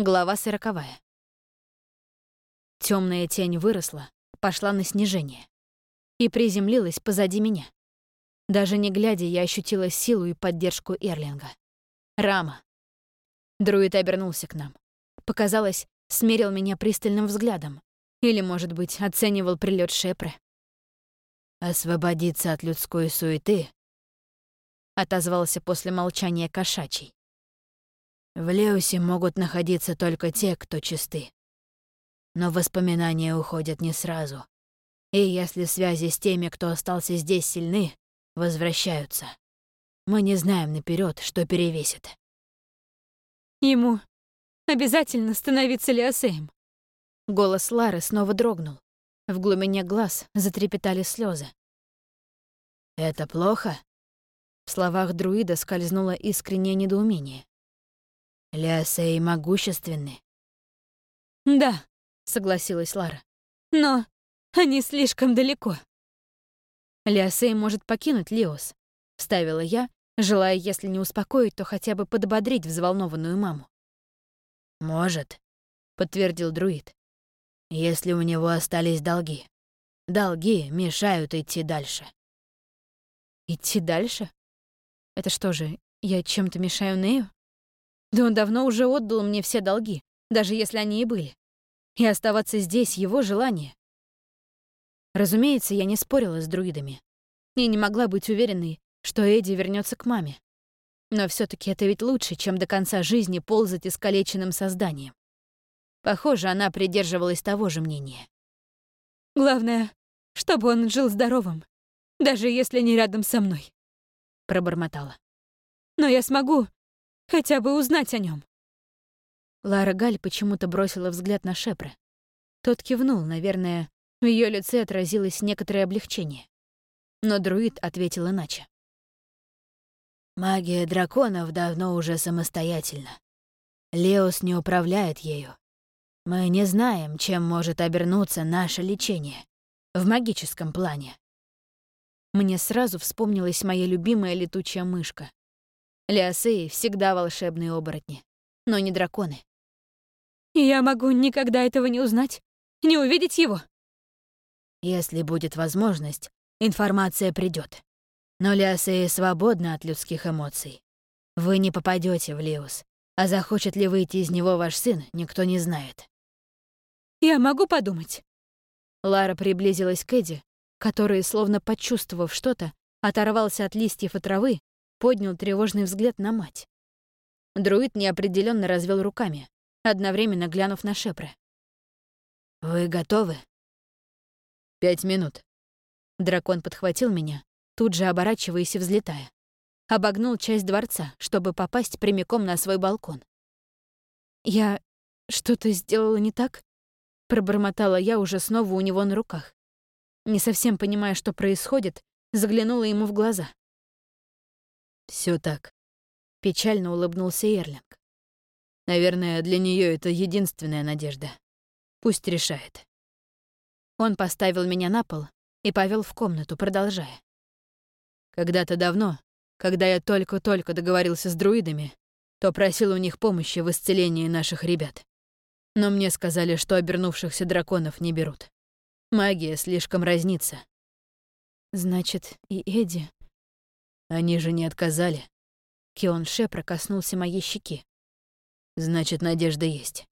Глава сороковая. Темная тень выросла, пошла на снижение и приземлилась позади меня. Даже не глядя, я ощутила силу и поддержку Эрлинга. Рама. Друид обернулся к нам. Показалось, смерил меня пристальным взглядом. Или, может быть, оценивал прилет Шепры. «Освободиться от людской суеты», — отозвался после молчания кошачий. В Леусе могут находиться только те, кто чисты. Но воспоминания уходят не сразу. И если связи с теми, кто остался здесь, сильны, возвращаются. Мы не знаем наперед, что перевесит. Ему обязательно становиться Леосеем. Голос Лары снова дрогнул. В глубине глаз затрепетали слезы. «Это плохо?» В словах друида скользнуло искреннее недоумение. Лясей могущественны. Да, согласилась Лара. Но они слишком далеко. Лясей может покинуть Леос, вставила я, желая, если не успокоить, то хотя бы подбодрить взволнованную маму. Может, подтвердил друид. Если у него остались долги. Долги мешают идти дальше. Идти дальше? Это что же, я чем-то мешаю Нею? Да он давно уже отдал мне все долги, даже если они и были. И оставаться здесь — его желание. Разумеется, я не спорила с друидами. И не могла быть уверенной, что Эдди вернется к маме. Но все таки это ведь лучше, чем до конца жизни ползать искалеченным созданием. Похоже, она придерживалась того же мнения. «Главное, чтобы он жил здоровым, даже если не рядом со мной», — пробормотала. «Но я смогу Хотя бы узнать о нем. Лара Галь почему-то бросила взгляд на Шепра. Тот кивнул, наверное, в ее лице отразилось некоторое облегчение. Но друид ответил иначе. «Магия драконов давно уже самостоятельна. Леос не управляет ею. Мы не знаем, чем может обернуться наше лечение. В магическом плане». Мне сразу вспомнилась моя любимая летучая мышка. Лиосеи всегда волшебные оборотни, но не драконы. Я могу никогда этого не узнать, не увидеть его. Если будет возможность, информация придет. Но Лиосеи свободны от людских эмоций. Вы не попадете в Лиус, а захочет ли выйти из него ваш сын, никто не знает. Я могу подумать. Лара приблизилась к Эдди, который, словно почувствовав что-то, оторвался от листьев и травы поднял тревожный взгляд на мать. Друид неопределенно развел руками, одновременно глянув на Шепре. «Вы готовы?» «Пять минут». Дракон подхватил меня, тут же оборачиваясь и взлетая. Обогнул часть дворца, чтобы попасть прямиком на свой балкон. «Я что-то сделала не так?» Пробормотала я уже снова у него на руках. Не совсем понимая, что происходит, заглянула ему в глаза. Все так. Печально улыбнулся Эрлинг. Наверное, для нее это единственная надежда. Пусть решает. Он поставил меня на пол и повел в комнату, продолжая. Когда-то давно, когда я только-только договорился с друидами, то просил у них помощи в исцелении наших ребят. Но мне сказали, что обернувшихся драконов не берут. Магия слишком разнится. Значит, и Эдди они же не отказали. Кион Ше прокоснулся моей щеки. Значит, надежда есть.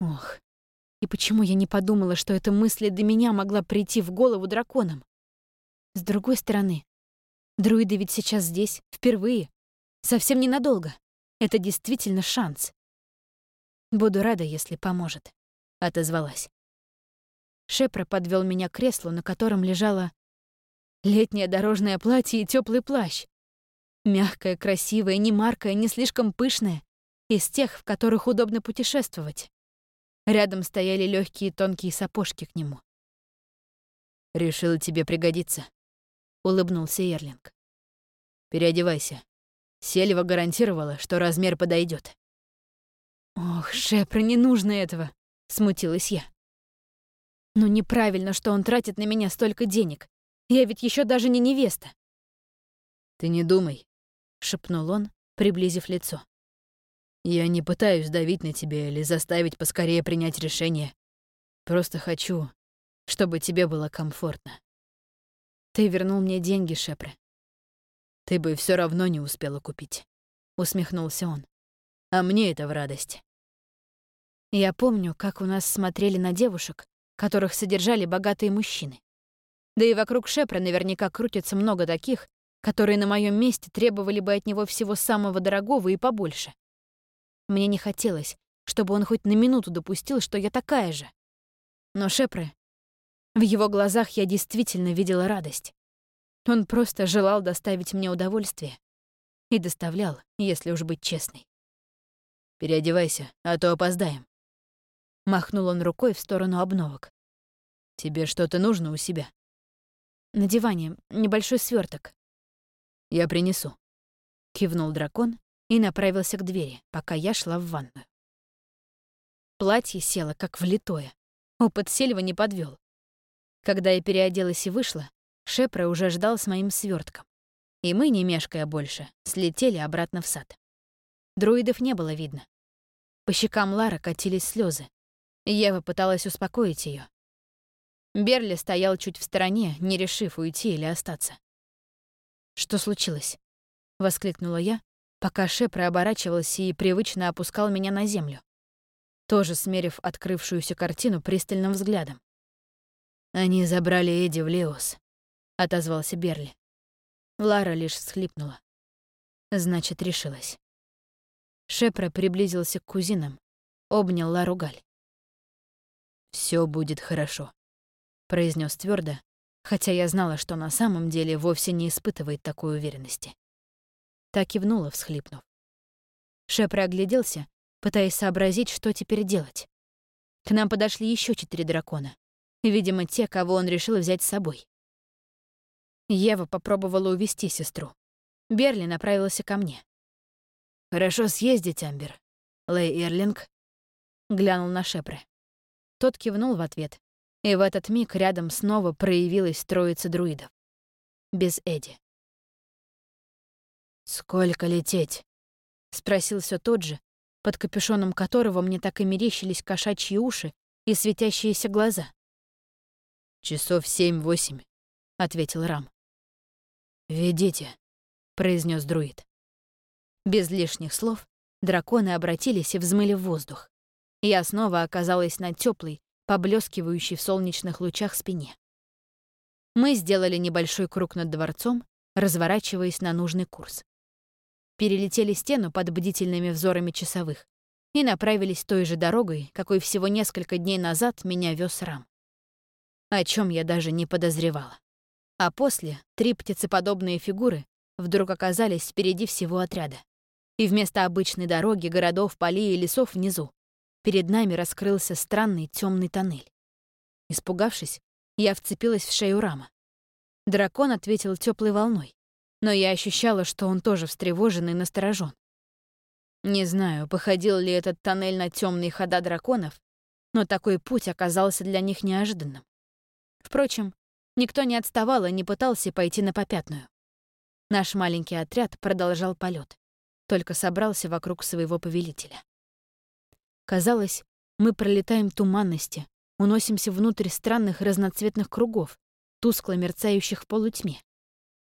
Ох, и почему я не подумала, что эта мысль до меня могла прийти в голову драконам? С другой стороны, друиды ведь сейчас здесь, впервые. Совсем ненадолго. Это действительно шанс. Буду рада, если поможет, — отозвалась. Шепра подвел меня к креслу, на котором лежала Летнее дорожное платье и теплый плащ. Мягкое, красивое, не маркое, не слишком пышное. Из тех, в которых удобно путешествовать. Рядом стояли легкие тонкие сапожки к нему. «Решила тебе пригодиться», — улыбнулся Эрлинг. «Переодевайся. Сельва гарантировала, что размер подойдет. «Ох, Шепра, не нужно этого», — смутилась я. «Ну неправильно, что он тратит на меня столько денег. Я ведь еще даже не невеста. Ты не думай, шепнул он, приблизив лицо. Я не пытаюсь давить на тебя или заставить поскорее принять решение. Просто хочу, чтобы тебе было комфортно. Ты вернул мне деньги, Шепре. Ты бы все равно не успела купить. Усмехнулся он. А мне это в радость. Я помню, как у нас смотрели на девушек, которых содержали богатые мужчины. Да и вокруг Шепра наверняка крутится много таких, которые на моем месте требовали бы от него всего самого дорогого и побольше. Мне не хотелось, чтобы он хоть на минуту допустил, что я такая же. Но Шепре... В его глазах я действительно видела радость. Он просто желал доставить мне удовольствие. И доставлял, если уж быть честной. «Переодевайся, а то опоздаем». Махнул он рукой в сторону обновок. «Тебе что-то нужно у себя?» «На диване небольшой сверток. «Я принесу», — кивнул дракон и направился к двери, пока я шла в ванную. Платье село как влитое. Опыт Сельва не подвел. Когда я переоделась и вышла, Шепра уже ждал с моим свертком. И мы, не мешкая больше, слетели обратно в сад. Друидов не было видно. По щекам Лара катились слезы. Ева пыталась успокоить ее. Берли стоял чуть в стороне, не решив уйти или остаться. «Что случилось?» — воскликнула я, пока Шепра оборачивался и привычно опускал меня на землю, тоже смерив открывшуюся картину пристальным взглядом. «Они забрали Эдди в Леос», — отозвался Берли. Лара лишь всхлипнула. Значит, решилась. Шепра приблизился к кузинам, обнял Лару Галь. Все будет хорошо», — произнес твердо, хотя я знала, что на самом деле вовсе не испытывает такой уверенности. Так кивнула, всхлипнув. Шепре огляделся, пытаясь сообразить, что теперь делать. К нам подошли еще четыре дракона. Видимо, те, кого он решил взять с собой. Ева попробовала увести сестру. Берли направился ко мне. «Хорошо съездить, Амбер. Лэй Эрлинг?» Глянул на Шепре. Тот кивнул в ответ, и в этот миг рядом снова проявилась троица друидов. Без Эди. «Сколько лететь?» — спросил все тот же, под капюшоном которого мне так и мерещились кошачьи уши и светящиеся глаза. «Часов семь-восемь», — ответил Рам. «Ведите», — произнес друид. Без лишних слов драконы обратились и взмыли в воздух. Я снова оказалась на теплой, поблескивающей в солнечных лучах спине. Мы сделали небольшой круг над дворцом, разворачиваясь на нужный курс. Перелетели стену под бдительными взорами часовых и направились той же дорогой, какой всего несколько дней назад меня вез Рам. О чем я даже не подозревала. А после три птицеподобные фигуры вдруг оказались впереди всего отряда. И вместо обычной дороги, городов, полей и лесов внизу перед нами раскрылся странный темный тоннель. Испугавшись, я вцепилась в шею Рама. Дракон ответил теплой волной, но я ощущала, что он тоже встревожен и насторожен. Не знаю, походил ли этот тоннель на темные хода драконов, но такой путь оказался для них неожиданным. Впрочем, никто не отставал и не пытался пойти на попятную. Наш маленький отряд продолжал полет, только собрался вокруг своего повелителя. Казалось, мы пролетаем туманности, уносимся внутрь странных разноцветных кругов, тускло мерцающих в полутьме.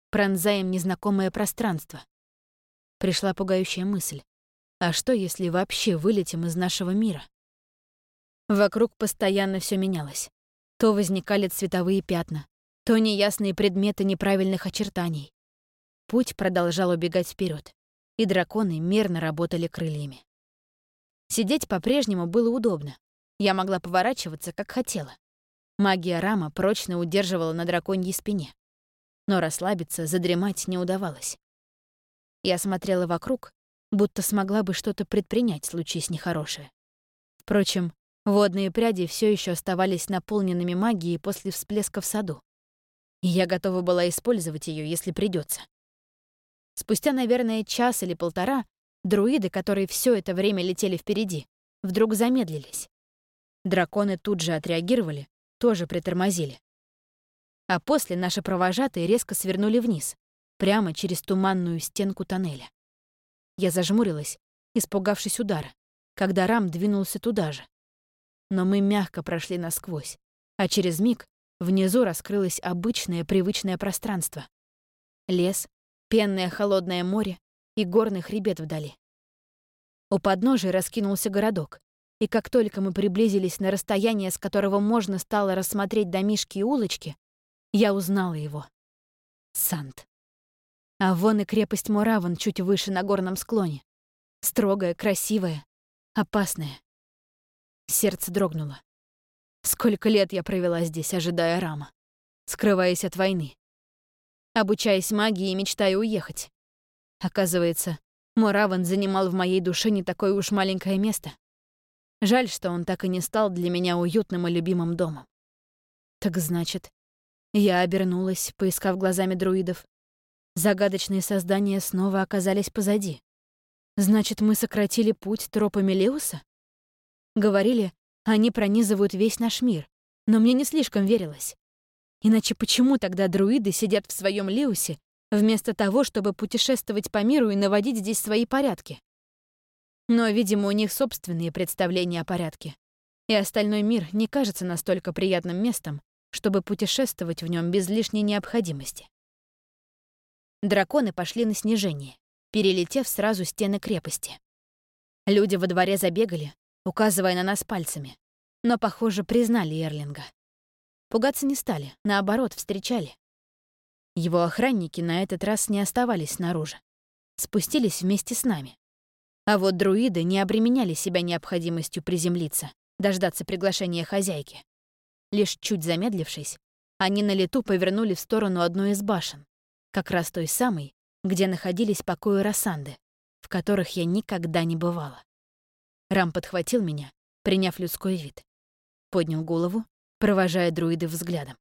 Пронзаем незнакомое пространство. Пришла пугающая мысль. А что, если вообще вылетим из нашего мира? Вокруг постоянно все менялось. То возникали цветовые пятна, то неясные предметы неправильных очертаний. Путь продолжал убегать вперед, и драконы мерно работали крыльями. Сидеть по-прежнему было удобно. Я могла поворачиваться, как хотела. Магия Рама прочно удерживала на драконьей спине. Но расслабиться, задремать не удавалось. Я смотрела вокруг, будто смогла бы что-то предпринять, случись нехорошее. Впрочем, водные пряди все еще оставались наполненными магией после всплеска в саду. И я готова была использовать ее, если придется. Спустя, наверное, час или полтора Друиды, которые все это время летели впереди, вдруг замедлились. Драконы тут же отреагировали, тоже притормозили. А после наши провожатые резко свернули вниз, прямо через туманную стенку тоннеля. Я зажмурилась испугавшись удара, когда Рам двинулся туда же. Но мы мягко прошли насквозь, а через миг внизу раскрылось обычное привычное пространство. Лес, пенное холодное море и горный хребет вдали. У подножия раскинулся городок, и как только мы приблизились на расстояние, с которого можно стало рассмотреть домишки и улочки, я узнала его. Сант. А вон и крепость Мураван чуть выше на горном склоне. Строгая, красивая, опасная. Сердце дрогнуло. Сколько лет я провела здесь, ожидая Рама, скрываясь от войны, обучаясь магии и мечтая уехать. Оказывается, Мураван занимал в моей душе не такое уж маленькое место. Жаль, что он так и не стал для меня уютным и любимым домом. Так значит, я обернулась, поискав глазами друидов. Загадочные создания снова оказались позади. Значит, мы сократили путь тропами Леуса? Говорили, они пронизывают весь наш мир, но мне не слишком верилось. Иначе почему тогда друиды сидят в своем Леусе, вместо того, чтобы путешествовать по миру и наводить здесь свои порядки? Но, видимо, у них собственные представления о порядке, и остальной мир не кажется настолько приятным местом, чтобы путешествовать в нем без лишней необходимости. Драконы пошли на снижение, перелетев сразу стены крепости. Люди во дворе забегали, указывая на нас пальцами, но, похоже, признали Эрлинга. Пугаться не стали, наоборот, встречали. Его охранники на этот раз не оставались снаружи. Спустились вместе с нами. А вот друиды не обременяли себя необходимостью приземлиться, дождаться приглашения хозяйки. Лишь чуть замедлившись, они на лету повернули в сторону одной из башен, как раз той самой, где находились покои Рассанды, в которых я никогда не бывала. Рам подхватил меня, приняв людской вид. Поднял голову, провожая друиды взглядом.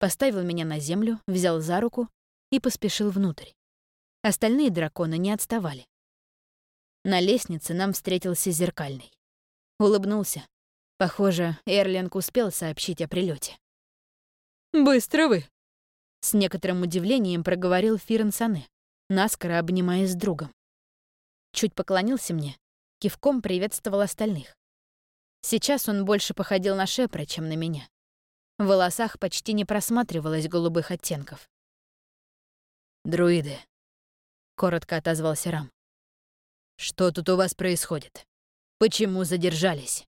Поставил меня на землю, взял за руку и поспешил внутрь. Остальные драконы не отставали. На лестнице нам встретился зеркальный. Улыбнулся. Похоже, Эрлинг успел сообщить о прилете. «Быстро вы!» С некоторым удивлением проговорил Фирен Сане, наскоро обнимаясь с другом. Чуть поклонился мне, кивком приветствовал остальных. Сейчас он больше походил на Шепра, чем на меня. В волосах почти не просматривалось голубых оттенков. «Друиды», — коротко отозвался Рам. Что тут у вас происходит? Почему задержались?